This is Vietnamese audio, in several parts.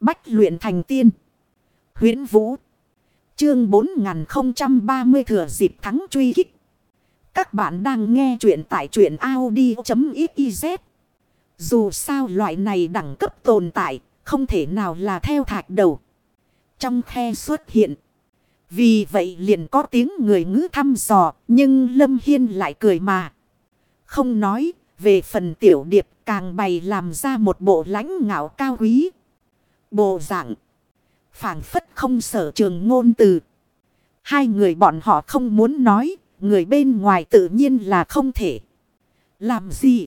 Bách luyện thành tiên. huyễn Vũ. Chương 4030 thừa dịp thắng truy kích. Các bạn đang nghe truyện tại truyện Audi.xyz. Dù sao loại này đẳng cấp tồn tại, không thể nào là theo thạch đầu. Trong khe xuất hiện. Vì vậy liền có tiếng người ngữ thăm dò, nhưng Lâm Hiên lại cười mà. Không nói, về phần tiểu điệp càng bày làm ra một bộ lãnh ngạo cao quý. Bộ dạng. phảng phất không sở trường ngôn từ. Hai người bọn họ không muốn nói. Người bên ngoài tự nhiên là không thể. Làm gì?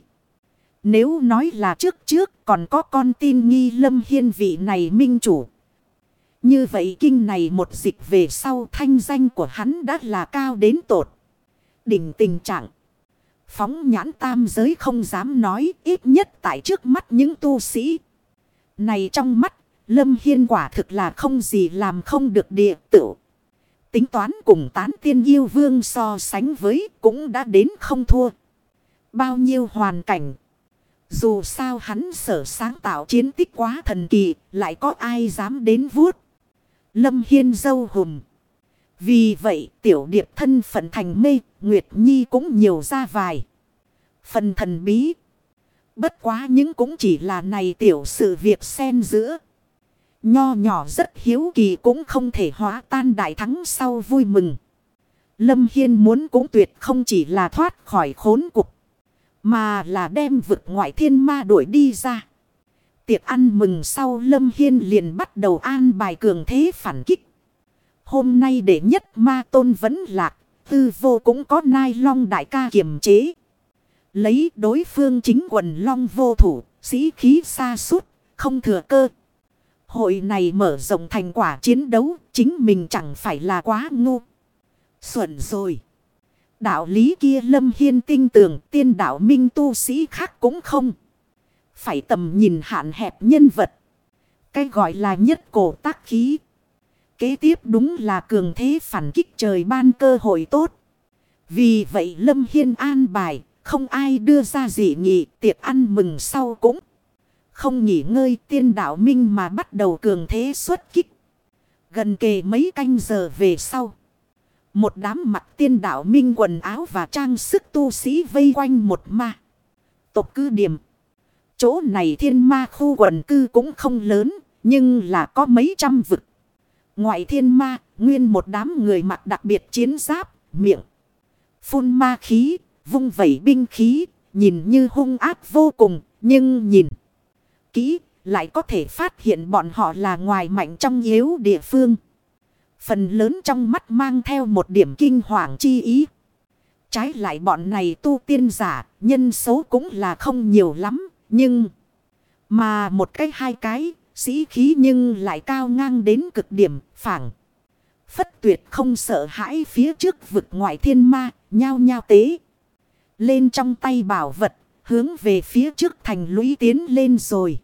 Nếu nói là trước trước còn có con tin nghi lâm hiên vị này minh chủ. Như vậy kinh này một dịch về sau thanh danh của hắn đã là cao đến tột. Đỉnh tình trạng. Phóng nhãn tam giới không dám nói ít nhất tại trước mắt những tu sĩ. Này trong mắt, Lâm Hiên quả thực là không gì làm không được địa tử. Tính toán cùng tán tiên yêu vương so sánh với cũng đã đến không thua. Bao nhiêu hoàn cảnh. Dù sao hắn sở sáng tạo chiến tích quá thần kỳ, lại có ai dám đến vuốt. Lâm Hiên dâu hùm. Vì vậy tiểu điệp thân phận thành mê, Nguyệt Nhi cũng nhiều ra vài. Phần thần bí. Bất quá những cũng chỉ là này tiểu sự việc xen giữa. Nho nhỏ rất hiếu kỳ cũng không thể hóa tan đại thắng sau vui mừng. Lâm Hiên muốn cũng tuyệt không chỉ là thoát khỏi khốn cục. Mà là đem vực ngoại thiên ma đuổi đi ra. Tiệc ăn mừng sau Lâm Hiên liền bắt đầu an bài cường thế phản kích. Hôm nay để nhất ma tôn vẫn lạc. Tư vô cũng có nai long đại ca kiềm chế. Lấy đối phương chính quần long vô thủ, sĩ khí xa suốt, không thừa cơ. Hội này mở rộng thành quả chiến đấu, chính mình chẳng phải là quá ngu. Xuẩn rồi. Đạo lý kia lâm hiên tinh tường, tiên đạo minh tu sĩ khác cũng không. Phải tầm nhìn hạn hẹp nhân vật. Cái gọi là nhất cổ tác khí. Kế tiếp đúng là cường thế phản kích trời ban cơ hội tốt. Vì vậy Lâm Hiên an bài, không ai đưa ra gì nghị tiệc ăn mừng sau cũng. Không nghỉ ngơi tiên đạo minh mà bắt đầu cường thế xuất kích. Gần kề mấy canh giờ về sau. Một đám mặt tiên đạo minh quần áo và trang sức tu sĩ vây quanh một ma. Tộc cư điểm. Chỗ này thiên ma khu quần cư cũng không lớn. Nhưng là có mấy trăm vực. Ngoại thiên ma, nguyên một đám người mặc đặc biệt chiến giáp, miệng. Phun ma khí, vung vẩy binh khí, nhìn như hung ác vô cùng, nhưng nhìn kỹ, lại có thể phát hiện bọn họ là ngoài mạnh trong yếu địa phương. Phần lớn trong mắt mang theo một điểm kinh hoàng chi ý. Trái lại bọn này tu tiên giả, nhân số cũng là không nhiều lắm, nhưng... Mà một cái hai cái, sĩ khí nhưng lại cao ngang đến cực điểm, phảng. Phất tuyệt không sợ hãi phía trước vực ngoại thiên ma, nhao nhao tế. Lên trong tay bảo vật, hướng về phía trước thành lũy tiến lên rồi.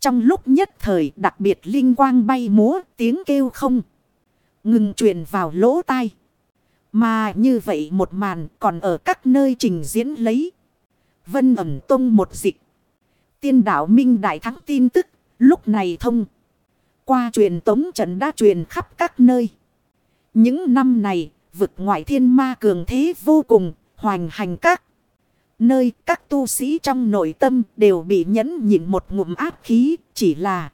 Trong lúc nhất thời đặc biệt linh quang bay múa, tiếng kêu không. Ngừng truyền vào lỗ tai. Mà như vậy một màn còn ở các nơi trình diễn lấy. Vân ẩm tung một dịch. Tiên đạo Minh Đại Thắng tin tức. Lúc này thông. Qua truyền tống trận đã truyền khắp các nơi. Những năm này, vực ngoại thiên ma cường thế vô cùng. Hoành hành các. Nơi các tu sĩ trong nội tâm đều bị nhẫn nhịn một ngụm áp khí, chỉ là.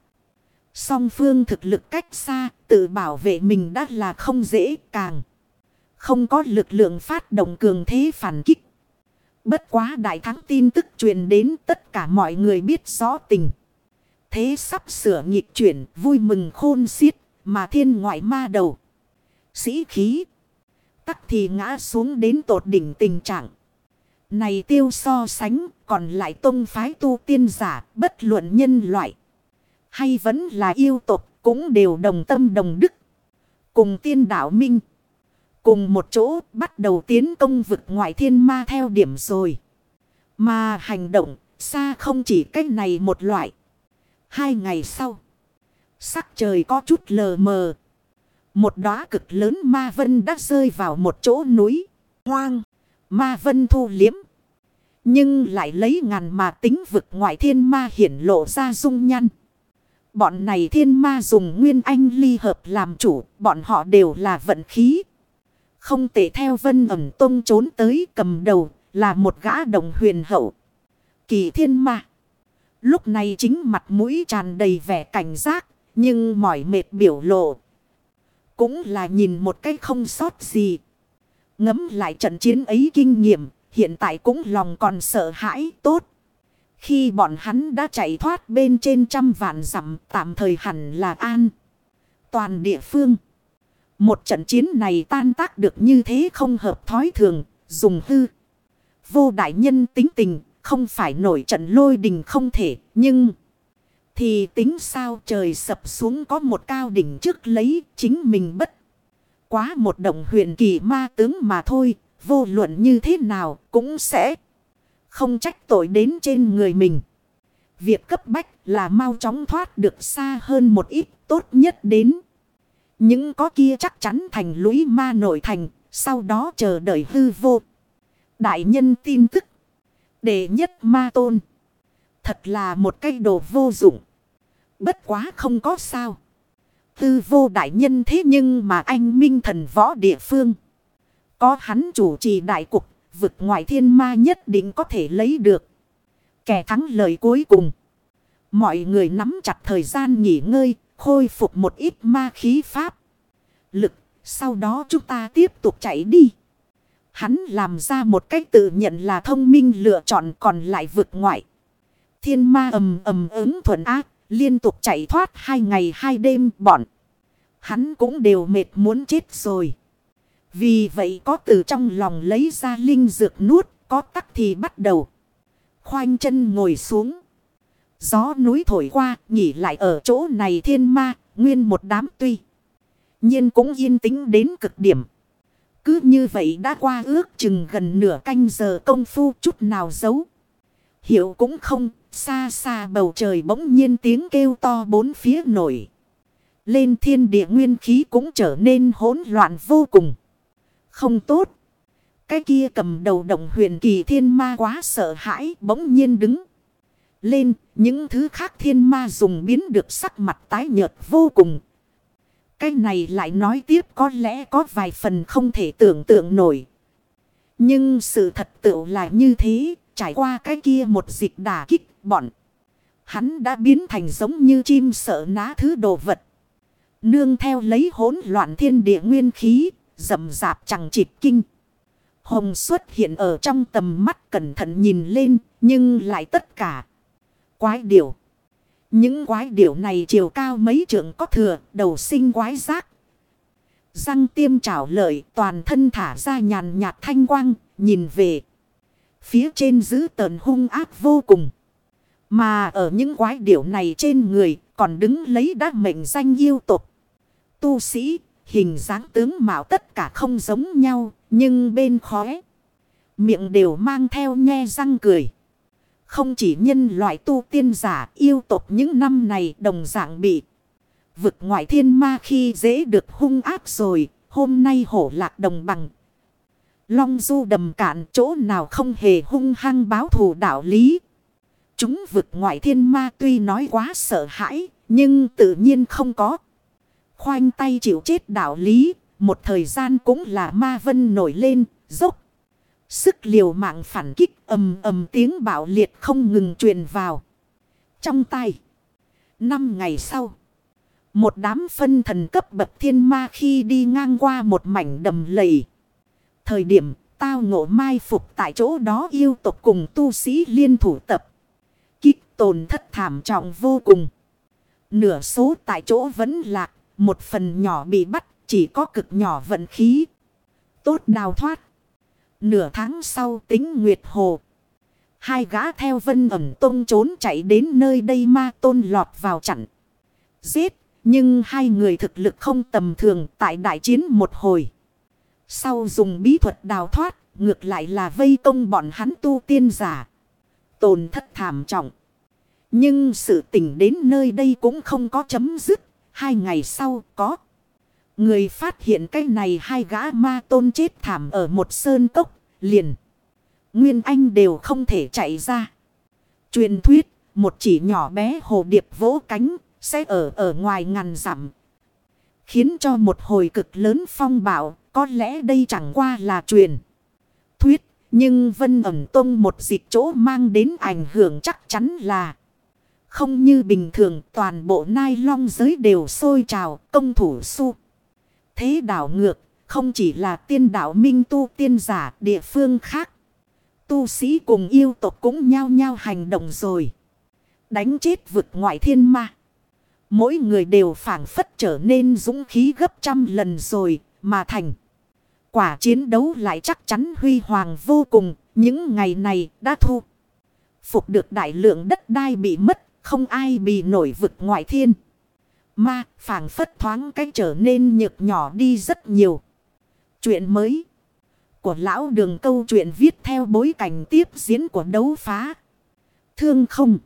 Song phương thực lực cách xa, tự bảo vệ mình đã là không dễ càng. Không có lực lượng phát động cường thế phản kích. Bất quá đại thắng tin tức truyền đến, tất cả mọi người biết rõ tình. Thế sắp sửa nghịch chuyển, vui mừng khôn xiết, mà thiên ngoại ma đầu. Sĩ khí. Tắc thì ngã xuống đến tột đỉnh tình trạng. Này tiêu so sánh, còn lại tông phái tu tiên giả, bất luận nhân loại. Hay vẫn là yêu tộc, cũng đều đồng tâm đồng đức. Cùng tiên đạo minh. Cùng một chỗ, bắt đầu tiến công vực ngoại thiên ma theo điểm rồi. Mà hành động, xa không chỉ cách này một loại. Hai ngày sau. Sắc trời có chút lờ mờ. Một đóa cực lớn ma vân đã rơi vào một chỗ núi. Hoang. Ma vân thu liếm. Nhưng lại lấy ngàn mà tính vực ngoại thiên ma hiển lộ ra dung nhăn. Bọn này thiên ma dùng nguyên anh ly hợp làm chủ, bọn họ đều là vận khí. Không tệ theo vân ẩm tông trốn tới cầm đầu là một gã đồng huyền hậu. Kỳ thiên ma. Lúc này chính mặt mũi tràn đầy vẻ cảnh giác, nhưng mỏi mệt biểu lộ. Cũng là nhìn một cái không sót gì. Ngấm lại trận chiến ấy kinh nghiệm, hiện tại cũng lòng còn sợ hãi tốt. Khi bọn hắn đã chạy thoát bên trên trăm vạn dặm tạm thời hẳn là an. Toàn địa phương. Một trận chiến này tan tác được như thế không hợp thói thường, dùng hư. Vô đại nhân tính tình, không phải nổi trận lôi đình không thể, nhưng... Thì tính sao trời sập xuống có một cao đỉnh trước lấy chính mình bất. Quá một động huyền kỳ ma tướng mà thôi, vô luận như thế nào cũng sẽ không trách tội đến trên người mình. Việc cấp bách là mau chóng thoát được xa hơn một ít tốt nhất đến. Những có kia chắc chắn thành lũy ma nội thành, sau đó chờ đợi hư vô. Đại nhân tin tức. Đệ nhất ma tôn. Thật là một cây đồ vô dụng. Bất quá không có sao. Tư vô đại nhân thế nhưng mà anh minh thần võ địa phương. Có hắn chủ trì đại cục, vực ngoại thiên ma nhất định có thể lấy được. Kẻ thắng lời cuối cùng. Mọi người nắm chặt thời gian nghỉ ngơi, khôi phục một ít ma khí pháp. Lực, sau đó chúng ta tiếp tục chạy đi. Hắn làm ra một cách tự nhận là thông minh lựa chọn còn lại vực ngoại. Thiên ma ầm ầm ứng thuận ác, liên tục chạy thoát hai ngày hai đêm bọn. Hắn cũng đều mệt muốn chết rồi. Vì vậy có từ trong lòng lấy ra linh dược nuốt, có tắc thì bắt đầu. Khoanh chân ngồi xuống. Gió núi thổi qua, nghỉ lại ở chỗ này thiên ma, nguyên một đám tuy. nhiên cũng yên tĩnh đến cực điểm. Cứ như vậy đã qua ước chừng gần nửa canh giờ công phu chút nào giấu. Hiểu cũng không, xa xa bầu trời bỗng nhiên tiếng kêu to bốn phía nổi. Lên thiên địa nguyên khí cũng trở nên hỗn loạn vô cùng. Không tốt. Cái kia cầm đầu động huyền kỳ thiên ma quá sợ hãi bỗng nhiên đứng. Lên những thứ khác thiên ma dùng biến được sắc mặt tái nhợt vô cùng. Cái này lại nói tiếp có lẽ có vài phần không thể tưởng tượng nổi. Nhưng sự thật tựu là như thế, trải qua cái kia một dịch đả kích bọn. Hắn đã biến thành giống như chim sợ ná thứ đồ vật. Nương theo lấy hỗn loạn thiên địa nguyên khí, rầm rạp chẳng chịp kinh. Hồng xuất hiện ở trong tầm mắt cẩn thận nhìn lên, nhưng lại tất cả. Quái điểu. Những quái điểu này chiều cao mấy trượng có thừa, đầu sinh quái giác. Răng tiêm trảo lợi, toàn thân thả ra nhàn nhạt thanh quang, nhìn về. Phía trên giữ tờn hung ác vô cùng. Mà ở những quái điểu này trên người còn đứng lấy đá mệnh danh yêu tục. Tu sĩ, hình dáng tướng mạo tất cả không giống nhau, nhưng bên khóe. Miệng đều mang theo nhe răng cười. Không chỉ nhân loại tu tiên giả yêu tục những năm này đồng dạng bị. Vực ngoại thiên ma khi dễ được hung áp rồi, hôm nay hổ lạc đồng bằng. Long du đầm cạn chỗ nào không hề hung hăng báo thù đạo lý. Chúng vực ngoại thiên ma tuy nói quá sợ hãi, nhưng tự nhiên không có. Khoanh tay chịu chết đạo lý, một thời gian cũng là ma vân nổi lên, dốc. Sức liều mạng phản kích ầm ầm tiếng bạo liệt không ngừng truyền vào. Trong tay. Năm ngày sau. Một đám phân thần cấp bậc thiên ma khi đi ngang qua một mảnh đầm lầy. Thời điểm tao ngộ mai phục tại chỗ đó yêu tộc cùng tu sĩ liên thủ tập tổn tồn thất thảm trọng vô cùng. Nửa số tại chỗ vẫn lạc. Một phần nhỏ bị bắt, chỉ có cực nhỏ vận khí. Tốt đào thoát. Nửa tháng sau tính Nguyệt Hồ. Hai gã theo vân ẩm tông trốn chạy đến nơi đây ma tôn lọt vào chặn. Giết. Nhưng hai người thực lực không tầm thường tại đại chiến một hồi. Sau dùng bí thuật đào thoát. Ngược lại là vây công bọn hắn tu tiên giả. Tồn thất thảm trọng. Nhưng sự tình đến nơi đây cũng không có chấm dứt. Hai ngày sau có. Người phát hiện cái này hai gã ma tôn chết thảm ở một sơn cốc, liền. Nguyên Anh đều không thể chạy ra. Truyền thuyết, một chỉ nhỏ bé hồ điệp vỗ cánh, Sẽ ở ở ngoài ngàn dặm. Khiến cho một hồi cực lớn phong bạo. Có lẽ đây chẳng qua là truyền. Thuyết. Nhưng vân ẩm tông một dịch chỗ mang đến ảnh hưởng chắc chắn là. Không như bình thường, toàn bộ nai long giới đều sôi trào, công thủ su. Thế đảo ngược, không chỉ là tiên đạo minh tu, tiên giả, địa phương khác. Tu sĩ cùng yêu tộc cũng nhao nhao hành động rồi. Đánh chết vực ngoại thiên ma. Mỗi người đều phản phất trở nên dũng khí gấp trăm lần rồi mà thành. Quả chiến đấu lại chắc chắn huy hoàng vô cùng. Những ngày này đã thu. Phục được đại lượng đất đai bị mất. Không ai bị nổi vực ngoại thiên. Ma phảng phất thoáng cách trở nên nhược nhỏ đi rất nhiều. Chuyện mới của lão đường câu chuyện viết theo bối cảnh tiếp diễn của đấu phá. Thương không.